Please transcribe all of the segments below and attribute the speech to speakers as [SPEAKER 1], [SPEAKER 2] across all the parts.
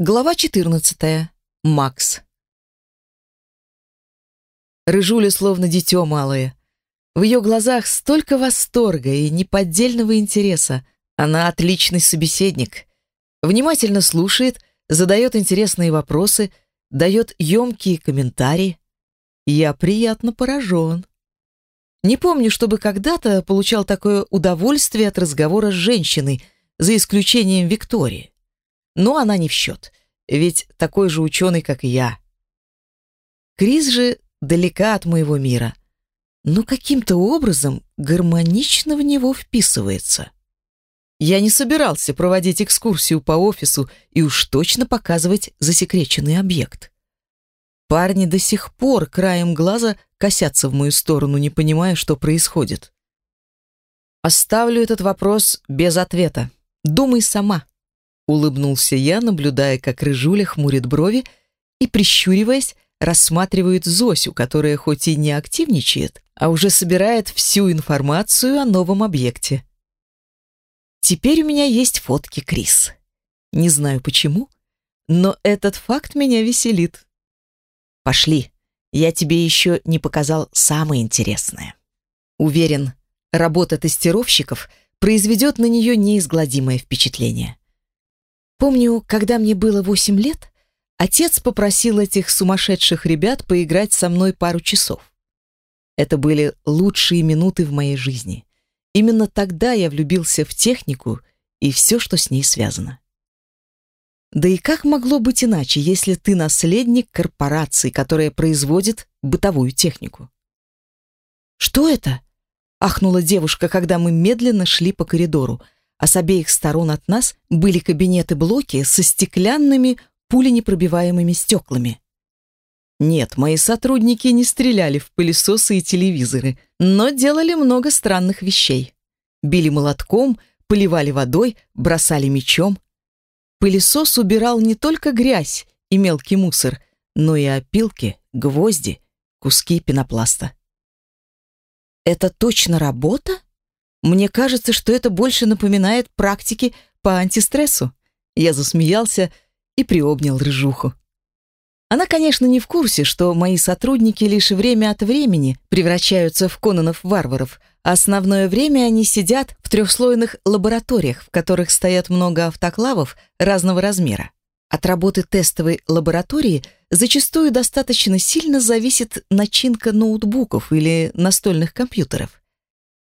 [SPEAKER 1] Глава 14. Макс. Рыжуля словно дитё малое. В ее глазах столько восторга и неподдельного интереса. Она отличный собеседник. Внимательно слушает, задает интересные вопросы, дает емкие комментарии. Я приятно поражен. Не помню, чтобы когда-то получал такое удовольствие от разговора с женщиной, за исключением Виктории но она не в счет, ведь такой же ученый, как и я. Крис же далека от моего мира, но каким-то образом гармонично в него вписывается. Я не собирался проводить экскурсию по офису и уж точно показывать засекреченный объект. Парни до сих пор краем глаза косятся в мою сторону, не понимая, что происходит. Оставлю этот вопрос без ответа. Думай сама. Улыбнулся я, наблюдая, как Рыжуля хмурит брови и, прищуриваясь, рассматривает Зосю, которая хоть и не активничает, а уже собирает всю информацию о новом объекте. Теперь у меня есть фотки Крис. Не знаю почему, но этот факт меня веселит. Пошли, я тебе еще не показал самое интересное. Уверен, работа тестировщиков произведет на нее неизгладимое впечатление. Помню, когда мне было восемь лет, отец попросил этих сумасшедших ребят поиграть со мной пару часов. Это были лучшие минуты в моей жизни. Именно тогда я влюбился в технику и все, что с ней связано. Да и как могло быть иначе, если ты наследник корпорации, которая производит бытовую технику? «Что это?» — ахнула девушка, когда мы медленно шли по коридору — а с обеих сторон от нас были кабинеты-блоки со стеклянными пуленепробиваемыми стеклами. Нет, мои сотрудники не стреляли в пылесосы и телевизоры, но делали много странных вещей. Били молотком, поливали водой, бросали мечом. Пылесос убирал не только грязь и мелкий мусор, но и опилки, гвозди, куски пенопласта. «Это точно работа?» Мне кажется, что это больше напоминает практики по антистрессу. Я засмеялся и приобнял рыжуху. Она, конечно, не в курсе, что мои сотрудники лишь время от времени превращаются в кононов-варваров, основное время они сидят в трехслойных лабораториях, в которых стоят много автоклавов разного размера. От работы тестовой лаборатории зачастую достаточно сильно зависит начинка ноутбуков или настольных компьютеров.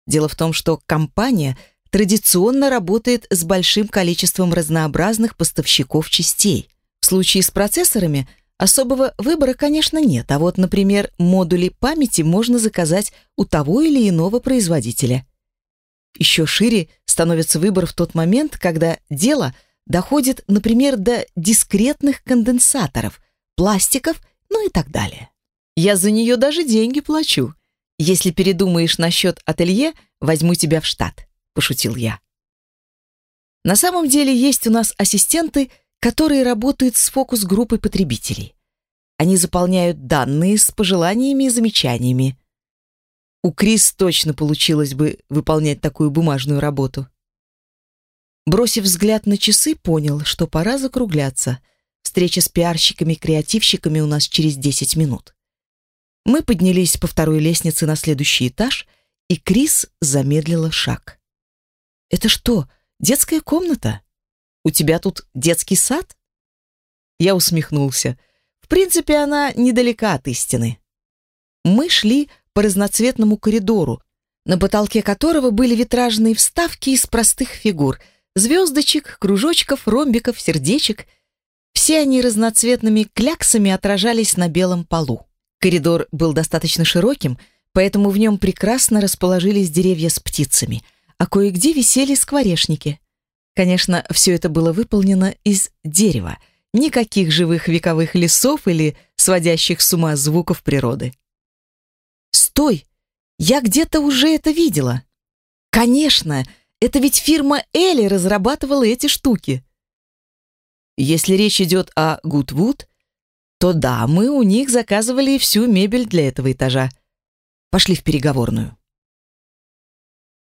[SPEAKER 1] Дело в том, что компания традиционно работает с большим количеством разнообразных поставщиков частей. В случае с процессорами особого выбора, конечно, нет, а вот, например, модули памяти можно заказать у того или иного производителя. Еще шире становится выбор в тот момент, когда дело доходит, например, до дискретных конденсаторов, пластиков, ну и так далее. Я за нее даже деньги плачу. «Если передумаешь насчет ателье, возьму тебя в штат», — пошутил я. На самом деле есть у нас ассистенты, которые работают с фокус-группой потребителей. Они заполняют данные с пожеланиями и замечаниями. У Крис точно получилось бы выполнять такую бумажную работу. Бросив взгляд на часы, понял, что пора закругляться. Встреча с пиарщиками-креативщиками у нас через 10 минут. Мы поднялись по второй лестнице на следующий этаж, и Крис замедлила шаг. «Это что, детская комната? У тебя тут детский сад?» Я усмехнулся. В принципе, она недалека от истины. Мы шли по разноцветному коридору, на потолке которого были витражные вставки из простых фигур — звездочек, кружочков, ромбиков, сердечек. Все они разноцветными кляксами отражались на белом полу. Коридор был достаточно широким, поэтому в нем прекрасно расположились деревья с птицами, а кое-где висели скворечники. Конечно, все это было выполнено из дерева, никаких живых вековых лесов или сводящих с ума звуков природы. «Стой! Я где-то уже это видела!» «Конечно! Это ведь фирма Элли разрабатывала эти штуки!» Если речь идет о Гудвуд, то да, мы у них заказывали всю мебель для этого этажа. Пошли в переговорную.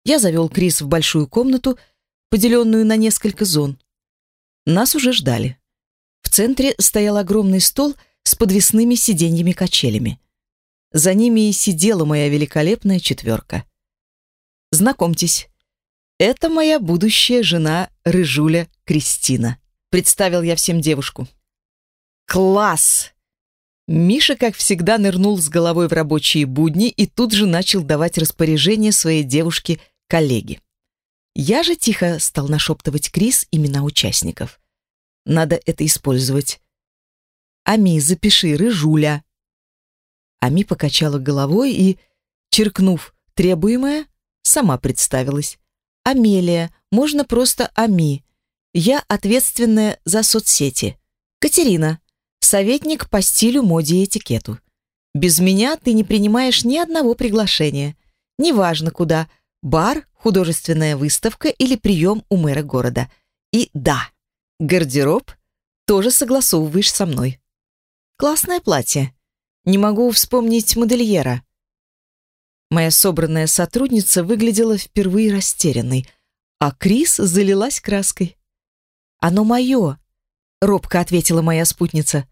[SPEAKER 1] Я завел Крис в большую комнату, поделенную на несколько зон. Нас уже ждали. В центре стоял огромный стол с подвесными сиденьями-качелями. За ними и сидела моя великолепная четверка. Знакомьтесь, это моя будущая жена Рыжуля Кристина. Представил я всем девушку. Класс! Миша, как всегда, нырнул с головой в рабочие будни и тут же начал давать распоряжение своей девушке-коллеге. Я же тихо стал нашептывать Крис имена участников. Надо это использовать. Ами, запиши, Рыжуля. Ами покачала головой и, черкнув требуемое, сама представилась. Амелия, можно просто Ами. Я ответственная за соцсети. Катерина, советник по стилю, моде и этикету. Без меня ты не принимаешь ни одного приглашения. Неважно куда, бар, художественная выставка или прием у мэра города. И да, гардероб тоже согласовываешь со мной. Классное платье. Не могу вспомнить модельера. Моя собранная сотрудница выглядела впервые растерянной, а Крис залилась краской. «Оно мое», — робко ответила моя спутница.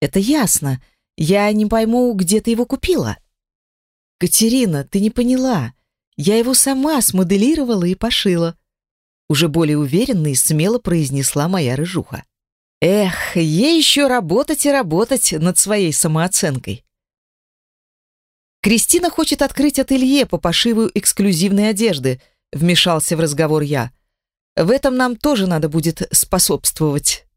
[SPEAKER 1] «Это ясно. Я не пойму, где ты его купила». «Катерина, ты не поняла. Я его сама смоделировала и пошила», — уже более уверенно и смело произнесла моя рыжуха. «Эх, ей еще работать и работать над своей самооценкой». Кристина хочет открыть ателье по пошиву эксклюзивной одежды, вмешался в разговор я. В этом нам тоже надо будет способствовать.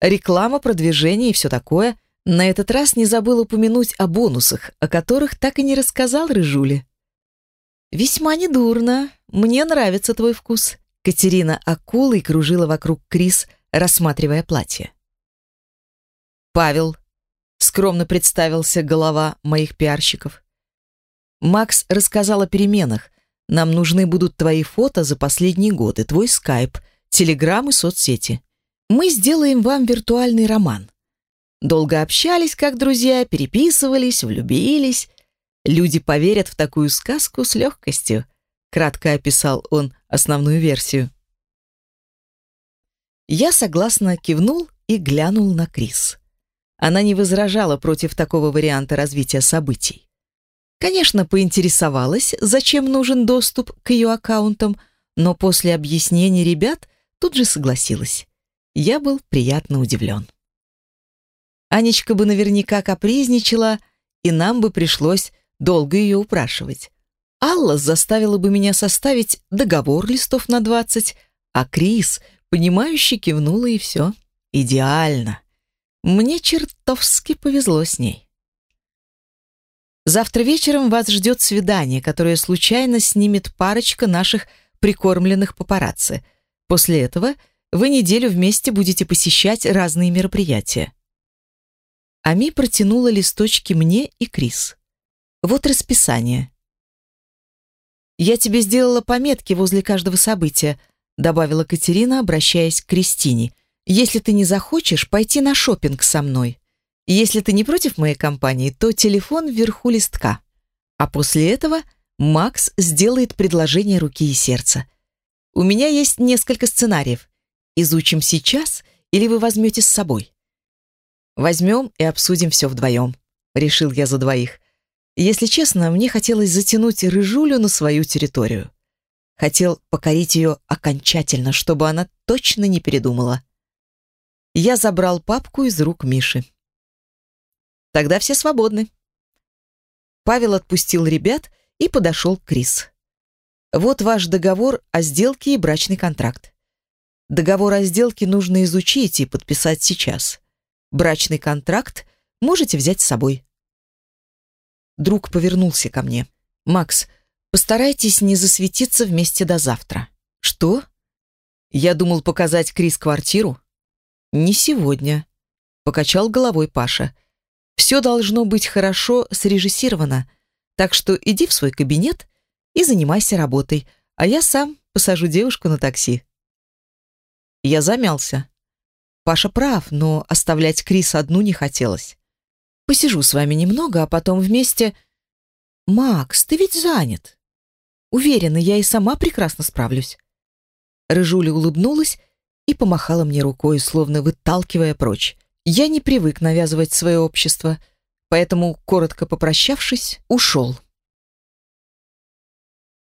[SPEAKER 1] Реклама, продвижение и все такое. На этот раз не забыл упомянуть о бонусах, о которых так и не рассказал Рыжуле. «Весьма недурно. Мне нравится твой вкус». Катерина акулой кружила вокруг Крис, рассматривая платье. «Павел, скромно представился голова моих пиарщиков. Макс рассказал о переменах. Нам нужны будут твои фото за последние годы, твой скайп, телеграм и соцсети. Мы сделаем вам виртуальный роман. Долго общались как друзья, переписывались, влюбились. Люди поверят в такую сказку с легкостью. Кратко описал он основную версию. Я согласно кивнул и глянул на Крис. Она не возражала против такого варианта развития событий. Конечно, поинтересовалась, зачем нужен доступ к ее аккаунтам, но после объяснений ребят тут же согласилась. Я был приятно удивлен. Анечка бы наверняка капризничала, и нам бы пришлось долго ее упрашивать. Алла заставила бы меня составить договор листов на двадцать, а Крис, понимающе кивнула и все. Идеально. Мне чертовски повезло с ней. Завтра вечером вас ждет свидание, которое случайно снимет парочка наших прикормленных папарацци. После этого вы неделю вместе будете посещать разные мероприятия. Ами протянула листочки мне и Крис. Вот расписание. «Я тебе сделала пометки возле каждого события», добавила Катерина, обращаясь к Кристине если ты не захочешь пойти на шопинг со мной. Если ты не против моей компании, то телефон вверху листка. А после этого Макс сделает предложение руки и сердца. У меня есть несколько сценариев. Изучим сейчас или вы возьмете с собой? Возьмем и обсудим все вдвоем, решил я за двоих. Если честно, мне хотелось затянуть Рыжулю на свою территорию. Хотел покорить ее окончательно, чтобы она точно не передумала. Я забрал папку из рук Миши. Тогда все свободны. Павел отпустил ребят и подошел к Крис. Вот ваш договор о сделке и брачный контракт. Договор о сделке нужно изучить и подписать сейчас. Брачный контракт можете взять с собой. Друг повернулся ко мне. «Макс, постарайтесь не засветиться вместе до завтра». «Что?» Я думал показать Крис квартиру. «Не сегодня», — покачал головой Паша. «Все должно быть хорошо срежиссировано, так что иди в свой кабинет и занимайся работой, а я сам посажу девушку на такси». Я замялся. Паша прав, но оставлять Крис одну не хотелось. «Посижу с вами немного, а потом вместе...» «Макс, ты ведь занят». «Уверена, я и сама прекрасно справлюсь». Рыжуля улыбнулась и помахала мне рукой, словно выталкивая прочь. Я не привык навязывать свое общество, поэтому, коротко попрощавшись, ушел.